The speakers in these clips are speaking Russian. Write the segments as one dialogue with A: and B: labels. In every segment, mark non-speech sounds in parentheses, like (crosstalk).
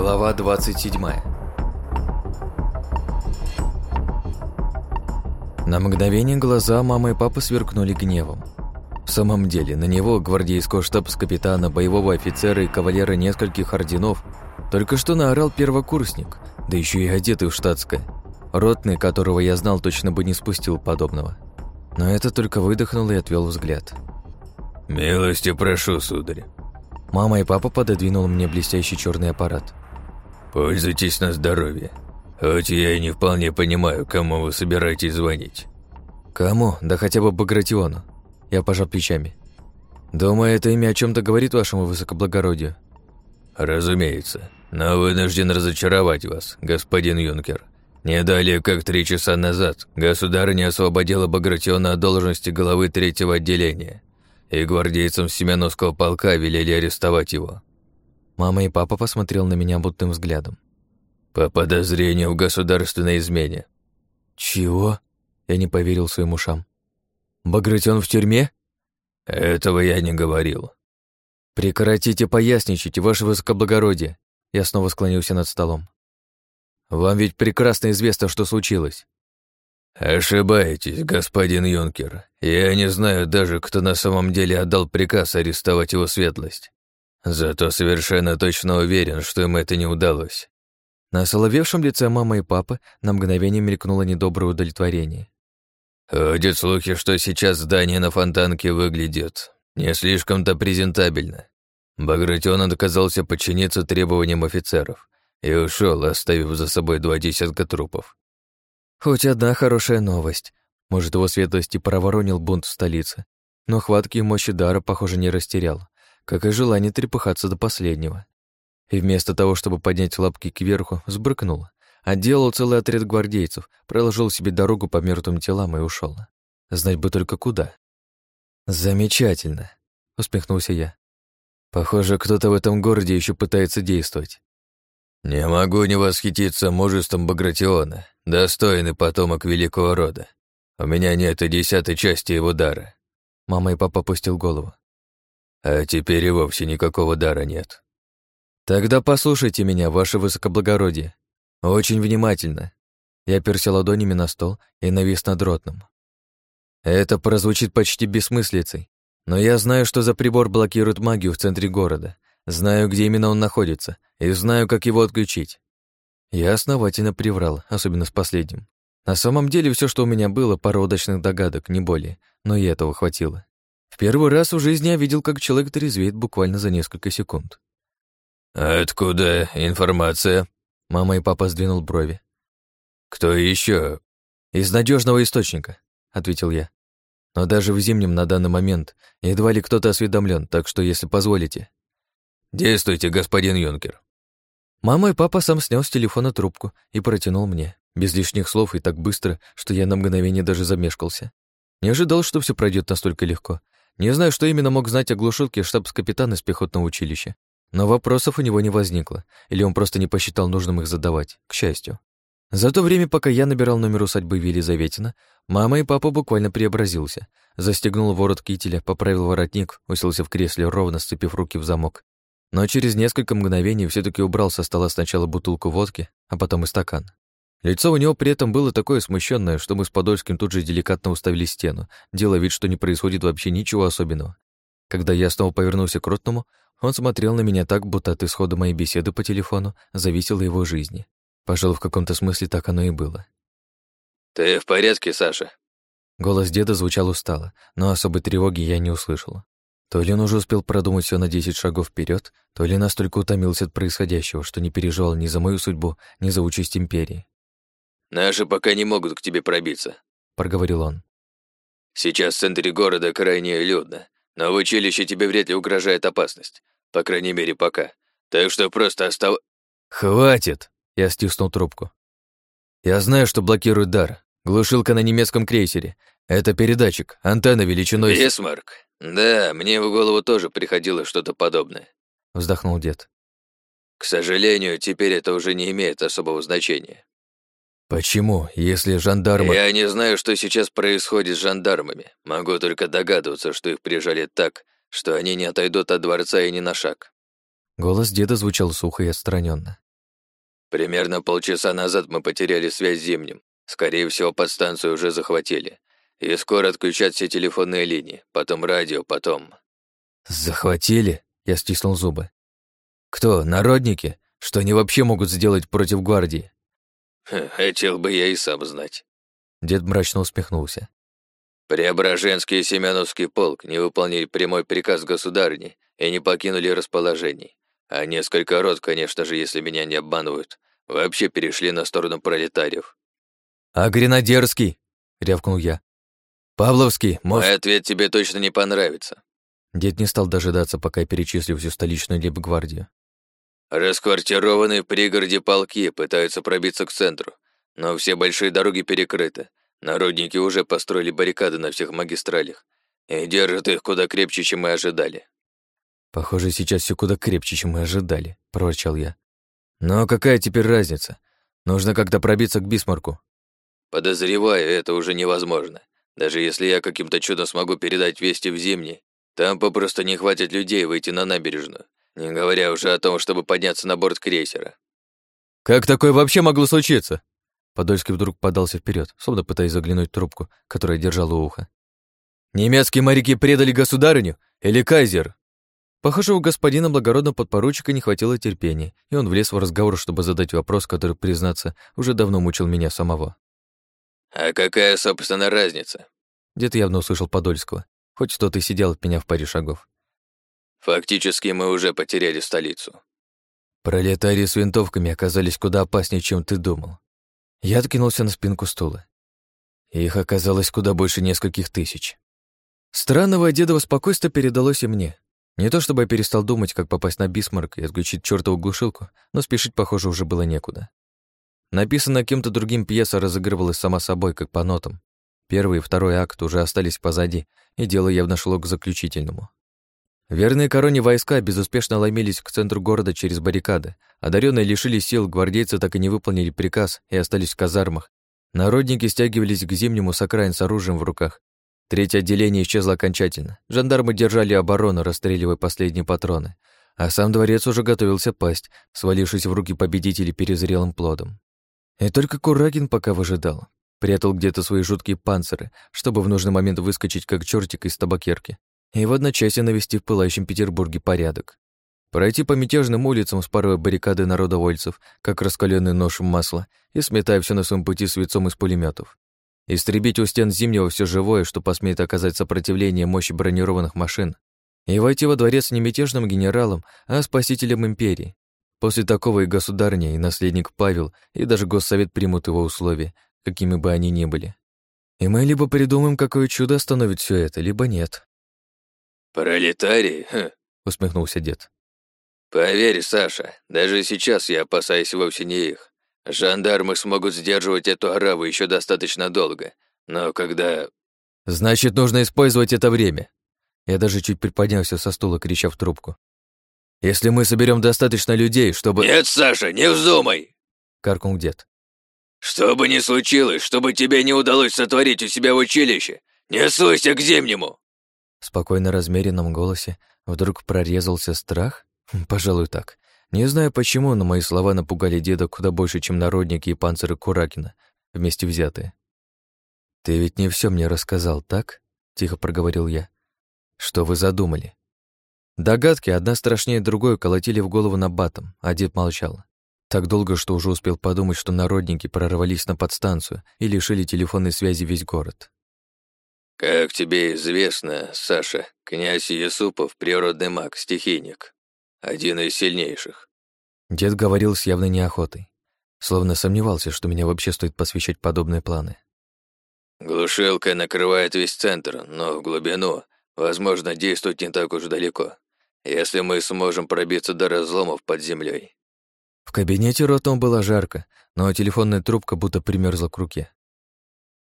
A: Глава 27 На мгновение глаза мамы и папы сверкнули гневом. В самом деле, на него, гвардейского штабс-капитана, боевого офицера и кавалера нескольких орденов, только что наорал первокурсник, да еще и одетый в штатское. Ротный, которого я знал, точно бы не спустил подобного. Но это только выдохнул и отвел взгляд.
B: «Милости прошу, сударь».
A: Мама и папа пододвинул мне блестящий черный аппарат.
B: «Пользуйтесь на здоровье. Хоть я и не вполне понимаю, кому вы собираетесь звонить».
A: «Кому? Да хотя бы Багратиону». Я пожал плечами. «Думаю, это имя о чем то говорит вашему высокоблагородию?»
B: «Разумеется. Но вынужден разочаровать вас, господин Юнкер. Не далее, как три часа назад, государыня освободила Багратиона от должности главы третьего отделения, и гвардейцам Семеновского полка велели арестовать его.
A: Мама и папа посмотрел на меня будтым взглядом.
B: «По подозрению в государственной измене».
A: «Чего?» Я не поверил своим ушам. «Багратион в тюрьме?»
B: «Этого я не говорил».
A: «Прекратите поясничать, ваше высокоблагородие!» Я снова склонился над столом. «Вам ведь прекрасно известно, что случилось».
B: «Ошибаетесь, господин Юнкер. Я не знаю даже, кто на самом деле отдал приказ арестовать его светлость. Зато совершенно точно уверен, что им это не удалось.
A: На соловевшем лице мамы и папы на мгновение мелькнуло недоброе удовлетворение.
B: Ходят слухи, что сейчас здание на Фонтанке выглядит не слишком-то презентабельно. Багратион отказался подчиниться требованиям офицеров и ушел, оставив за собой два десятка трупов.
A: Хоть одна хорошая новость. Может, его светлости проворонил бунт в столице, но хватки и мощи дара, похоже, не растерял как и желание трепыхаться до последнего. И вместо того, чтобы поднять лапки кверху, сбрыкнул. Отделал целый отряд гвардейцев, проложил себе дорогу по мертвым телам и ушел. Знать бы только куда. «Замечательно», — усмехнулся я. «Похоже, кто-то в этом городе еще пытается действовать».
B: «Не могу не восхититься мужеством Багратиона, достойный потомок великого рода. У меня нет и десятой части его дара».
A: Мама и папа опустил голову.
B: А теперь и вовсе никакого дара нет.
A: Тогда послушайте меня, ваше высокоблагородие. Очень внимательно. Я перся ладонями на стол и навис над ротным. Это прозвучит почти бессмыслицей, но я знаю, что за прибор блокирует магию в центре города, знаю, где именно он находится, и знаю, как его отключить. Я основательно приврал, особенно с последним. На самом деле все, что у меня было, пара удачных догадок, не более, но и этого хватило. В первый раз в жизни я видел, как человек трезвеет буквально за несколько секунд.
B: «Откуда информация?»
A: Мама и папа сдвинул брови.
B: «Кто еще?
A: «Из надежного источника», — ответил я. «Но даже в зимнем на данный момент едва ли кто-то осведомлен, так что, если позволите...»
B: «Действуйте, господин Юнкер».
A: Мама и папа сам снял с телефона трубку и протянул мне, без лишних слов и так быстро, что я на мгновение даже замешкался. Не ожидал, что все пройдет настолько легко, не знаю, что именно мог знать о глушилке штабс-капитан из пехотного училища, но вопросов у него не возникло, или он просто не посчитал нужным их задавать, к счастью. За то время, пока я набирал номер усадьбы Елизаветина, мама и папа буквально преобразился. Застегнул ворот кителя, поправил воротник, уселся в кресле, ровно сцепив руки в замок. Но через несколько мгновений все таки убрал со стола сначала бутылку водки, а потом и стакан. Лицо у него при этом было такое смущенное, что мы с Подольским тут же деликатно уставили стену, делая вид, что не происходит вообще ничего особенного. Когда я снова повернулся к Ротному, он смотрел на меня так, будто от исхода моей беседы по телефону зависела его жизни. Пожалуй, в каком-то смысле так оно и было.
B: «Ты в порядке, Саша?»
A: Голос деда звучал устало, но особой тревоги я не услышал. То ли он уже успел продумать все на десять шагов вперед, то ли настолько утомился от происходящего, что не переживал ни за мою судьбу, ни за участь империи.
B: «Наши пока не могут к тебе пробиться», —
A: проговорил он.
B: «Сейчас в центре города крайне людно, но в училище тебе вряд ли угрожает опасность. По крайней мере, пока. Так что просто остав...»
A: «Хватит!» — я стиснул трубку. «Я знаю, что блокирует дар. Глушилка на немецком крейсере. Это передатчик, антенна величиной...»
B: «Бисмарк. Да, мне в голову тоже приходило что-то подобное», —
A: вздохнул дед.
B: «К сожалению, теперь это уже не имеет особого значения.
A: «Почему, если жандармы...»
B: «Я не знаю, что сейчас происходит с жандармами. Могу только догадываться, что их прижали так, что они не отойдут от дворца и ни на шаг».
A: Голос деда звучал сухо и отстраненно.
B: Примерно полчаса назад мы потеряли связь с Зимним. Скорее всего, подстанцию уже захватили. И скоро отключат все телефонные линии, потом радио, потом...»
A: «Захватили?» — я стиснул зубы. «Кто, народники? Что они вообще могут сделать против гвардии?» (laughs)
B: «Хотел бы я и сам знать».
A: Дед мрачно усмехнулся.
B: Преображенский и Семеновский полк не выполнили прямой приказ государни и не покинули расположений. А несколько рот, конечно же, если меня не обманывают, вообще перешли на сторону пролетариев.
A: «А Гренадерский?» — рявкнул я. «Павловский, может...»
B: Мой ответ тебе точно не понравится.
A: Дед не стал дожидаться, пока я перечислю всю столичную лейб-гвардию.
B: Расквартированные в пригороде полки пытаются пробиться к центру, но все большие дороги перекрыты. Народники уже построили баррикады на всех магистралях и держат их куда крепче, чем мы ожидали.
A: «Похоже, сейчас все куда крепче, чем мы ожидали», — проворчал я. «Но какая теперь разница? Нужно как-то пробиться к Бисмарку».
B: «Подозреваю, это уже невозможно. Даже если я каким-то чудом смогу передать вести в Зимний, там попросту не хватит людей выйти на набережную. Не говоря уже о том, чтобы подняться на борт крейсера.
A: «Как такое вообще могло случиться?» Подольский вдруг подался вперед, словно пытаясь заглянуть трубку, которая держала у уха. «Немецкие моряки предали государыню? Или кайзер?» Похоже, у господина благородного подпоручика не хватило терпения, и он влез в разговор, чтобы задать вопрос, который, признаться, уже давно мучил меня самого.
B: «А какая, собственно, разница?»
A: Дед явно услышал Подольского, хоть тот и сидел от меня в паре шагов.
B: Фактически мы уже потеряли столицу.
A: Пролетарии с винтовками оказались куда опаснее, чем ты думал. Я откинулся на спинку стула. Их оказалось куда больше нескольких тысяч. Странного дедово спокойствие передалось и мне. Не то чтобы я перестал думать, как попасть на Бисмарк и отключить чертову глушилку, но спешить, похоже, уже было некуда. Написанная кем-то другим пьеса разыгрывалась сама собой, как по нотам. Первый и второй акт уже остались позади, и дело явно шло к заключительному. Верные короне войска безуспешно ломились к центру города через баррикады. Одаренные лишились сил, гвардейцы так и не выполнили приказ и остались в казармах. Народники стягивались к зимнему с окраин с оружием в руках. Третье отделение исчезло окончательно. Жандармы держали оборону, расстреливая последние патроны. А сам дворец уже готовился пасть, свалившись в руки победителей перезрелым плодом. И только Курагин пока выжидал. Прятал где-то свои жуткие панциры, чтобы в нужный момент выскочить как чертик из табакерки и в одночасье навести в пылающем Петербурге порядок. Пройти по мятежным улицам, спарывая баррикады народовольцев, как раскаленный нож в масло, и сметая все на своем пути свинцом из пулеметов. Истребить у стен Зимнего все живое, что посмеет оказать сопротивление мощи бронированных машин, и войти во дворец не мятежным генералом, а спасителем империи. После такого и государня, и наследник Павел, и даже госсовет примут его условия, какими бы они ни были. И мы либо придумаем, какое чудо остановит все это, либо нет.
B: «Пролетарии?» хм.
A: — усмехнулся дед.
B: «Поверь, Саша, даже сейчас я опасаюсь вовсе не их. Жандармы смогут сдерживать эту ораву еще достаточно долго, но когда...»
A: «Значит, нужно использовать это время». Я даже чуть приподнялся со стула, крича в трубку. «Если мы соберем достаточно людей, чтобы...»
B: «Нет, Саша, не вздумай!»
A: — каркнул дед.
B: «Что бы ни случилось, чтобы тебе не удалось сотворить у себя в училище, не суйся к Зимнему!»
A: В спокойно размеренном голосе вдруг прорезался страх? Хм, пожалуй, так. Не знаю почему, но мои слова напугали деда куда больше, чем народники и панциры Куракина, вместе взятые. «Ты ведь не все мне рассказал, так?» — тихо проговорил я. «Что вы задумали?» Догадки, одна страшнее другой, колотили в голову на батом, а дед молчал. Так долго, что уже успел подумать, что народники прорвались на подстанцию и лишили телефонной связи весь город.
B: «Как тебе известно, Саша, князь Юсупов — природный маг, стихийник. Один из сильнейших».
A: Дед говорил с явной неохотой, словно сомневался, что меня вообще стоит посвящать подобные планы.
B: «Глушилка накрывает весь центр, но в глубину, возможно, действовать не так уж далеко, если мы сможем пробиться до разломов под землей.
A: В кабинете ротом было жарко, но телефонная трубка будто примерзла к руке.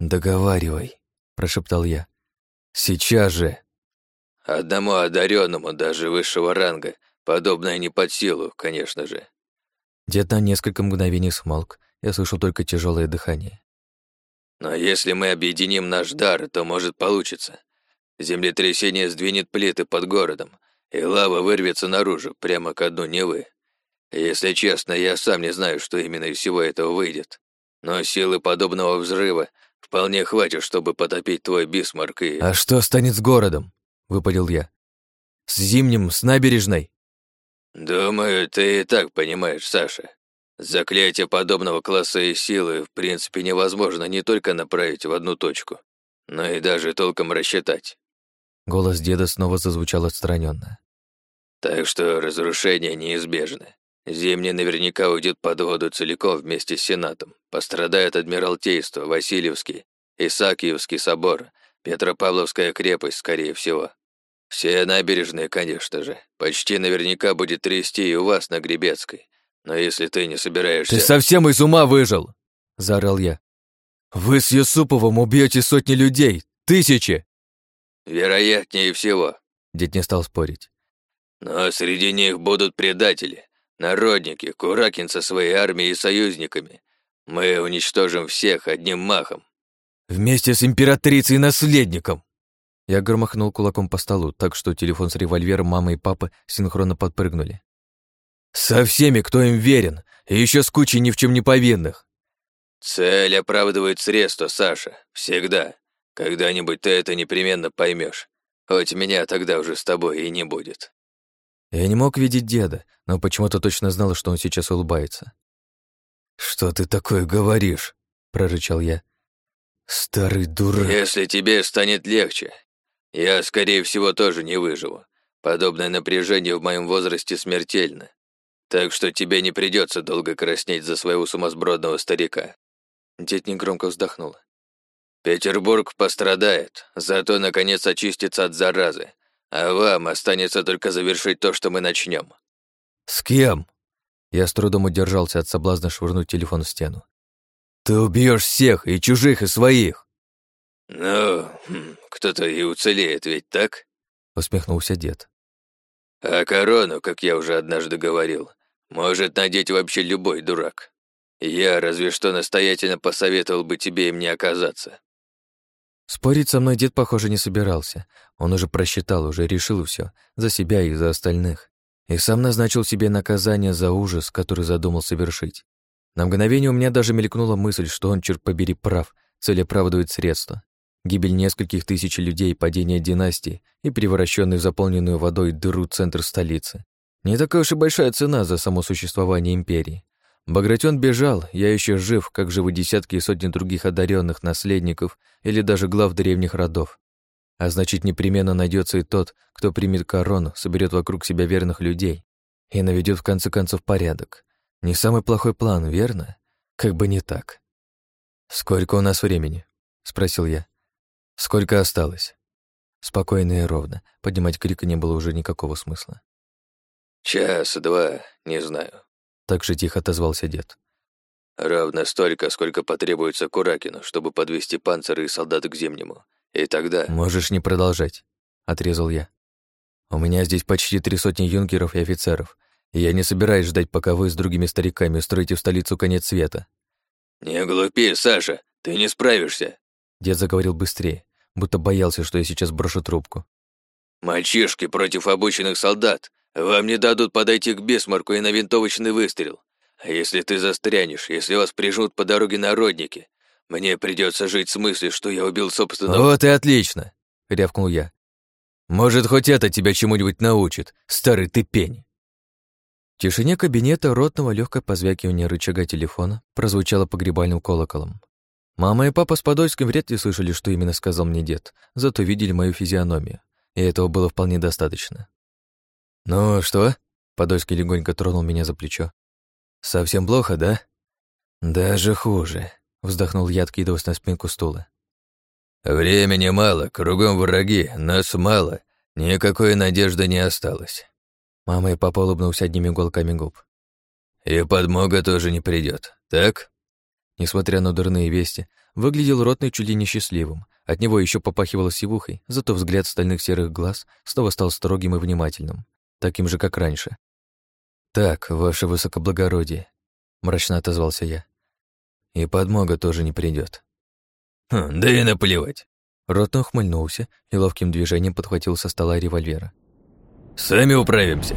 A: «Договаривай», прошептал я. «Сейчас же!»
B: «Одному одаренному, даже высшего ранга, подобное не под силу, конечно же».
A: Дед на несколько мгновений смолк, я слышал только тяжелое дыхание.
B: «Но если мы объединим наш дар, то может получиться. Землетрясение сдвинет плиты под городом, и лава вырвется наружу, прямо ко дну Невы. Если честно, я сам не знаю, что именно из всего этого выйдет. Но силы подобного взрыва вполне хватит, чтобы потопить твой Бисмарк и...
A: «А что станет с городом?» — выпалил я. «С зимним, с набережной?»
B: «Думаю, ты и так понимаешь, Саша. Заклятие подобного класса и силы в принципе невозможно не только направить в одну точку, но и даже толком рассчитать.
A: Голос деда снова зазвучал отстраненно.
B: Так что разрушение неизбежно. Зимний наверняка уйдет под воду целиком вместе с Сенатом. Пострадает Адмиралтейство, Васильевский, Исаакиевский собор, Петропавловская крепость, скорее всего. Все набережные, конечно же. Почти наверняка будет трясти и у вас на Гребецкой. Но если ты не собираешься...
A: Ты совсем из ума выжил!» — заорал я. «Вы с Юсуповым убьете сотни людей! Тысячи!»
B: «Вероятнее всего», —
A: дед не стал спорить.
B: «Но среди них будут предатели, народники, Куракин со своей армией и союзниками. Мы уничтожим всех одним махом».
A: «Вместе с императрицей и наследником!» Я громохнул кулаком по столу, так что телефон с револьвером мамы и папы синхронно подпрыгнули. Со всеми, кто им верен, и еще с кучей ни в чем не повинных.
B: Цель оправдывает средства, Саша. Всегда. Когда-нибудь ты это непременно поймешь. Хоть меня тогда уже с тобой и не будет.
A: Я не мог видеть деда, но почему-то точно знал, что он сейчас улыбается. «Что ты такое говоришь?» — прорычал я. «Старый дурак».
B: «Если тебе станет легче, я, скорее всего, тоже не выживу. Подобное напряжение в моем возрасте смертельно. Так что тебе не придется долго краснеть за своего сумасбродного старика». Дед негромко вздохнул. «Петербург пострадает, зато, наконец, очистится от заразы, а вам останется только завершить то, что мы начнем.
A: «С кем?» Я с трудом удержался от соблазна швырнуть телефон в стену. «Ты убьешь всех, и чужих, и своих!»
B: «Ну, хм, кто-то и уцелеет, ведь так?»
A: усмехнулся дед.
B: «А корону, как я уже однажды говорил, может надеть вообще любой дурак. Я разве что настоятельно посоветовал бы тебе им не оказаться.
A: Спорить со мной дед, похоже, не собирался. Он уже просчитал, уже решил все за себя и за остальных. И сам назначил себе наказание за ужас, который задумал совершить. На мгновение у меня даже мелькнула мысль, что он, черт побери, прав, цель оправдывает средства. Гибель нескольких тысяч людей, падение династии и превращенный в заполненную водой дыру центр столицы. Не такая уж и большая цена за само существование империи. Багратион бежал, я еще жив, как живы десятки и сотни других одаренных наследников или даже глав древних родов. А значит, непременно найдется и тот, кто примет корону, соберет вокруг себя верных людей и наведет в конце концов порядок. Не самый плохой план, верно? Как бы не так. «Сколько у нас времени?» — спросил я. «Сколько осталось?» Спокойно и ровно. Поднимать крика не было уже никакого смысла.
B: «Час-два, не знаю», —
A: так же тихо отозвался дед.
B: «Ровно столько, сколько потребуется Куракину, чтобы подвести панциры и солдат к Зимнему. И тогда...»
A: «Можешь не продолжать», — отрезал я. «У меня здесь почти три сотни юнкеров и офицеров, и я не собираюсь ждать, пока вы с другими стариками устроите в столицу конец света».
B: «Не глупи, Саша, ты не справишься», —
A: дед заговорил быстрее, будто боялся, что я сейчас брошу трубку.
B: «Мальчишки против обученных солдат. Вам не дадут подойти к Бисмарку и на винтовочный выстрел. А если ты застрянешь, если вас прижмут по дороге народники, мне придется жить с мыслью, что я убил собственного...»
A: «Вот и отлично!» — рявкнул я. «Может, хоть это тебя чему-нибудь научит, старый ты пень!» В тишине кабинета ротного легкое позвякивание рычага телефона прозвучало погребальным колоколом. Мама и папа с Подольским вряд ли слышали, что именно сказал мне дед, зато видели мою физиономию, и этого было вполне достаточно. «Ну что?» — Подольский легонько тронул меня за плечо. «Совсем плохо, да?» «Даже хуже», — вздохнул я, откидываясь на спинку стула.
B: «Времени мало, кругом враги, нас мало, никакой надежды не осталось».
A: Мама и папа улыбнулся одними уголками губ.
B: «И подмога тоже не придет, так?»
A: Несмотря на дурные вести, выглядел ротный чуть ли несчастливым. От него еще попахивало сивухой, зато взгляд стальных серых глаз снова стал строгим и внимательным таким же, как раньше. «Так, ваше высокоблагородие», — мрачно отозвался я. «И подмога тоже не придет.
B: «Хм, да и наплевать».
A: Ротно ухмыльнулся и ловким движением подхватил со стола револьвера.
B: «Сами управимся.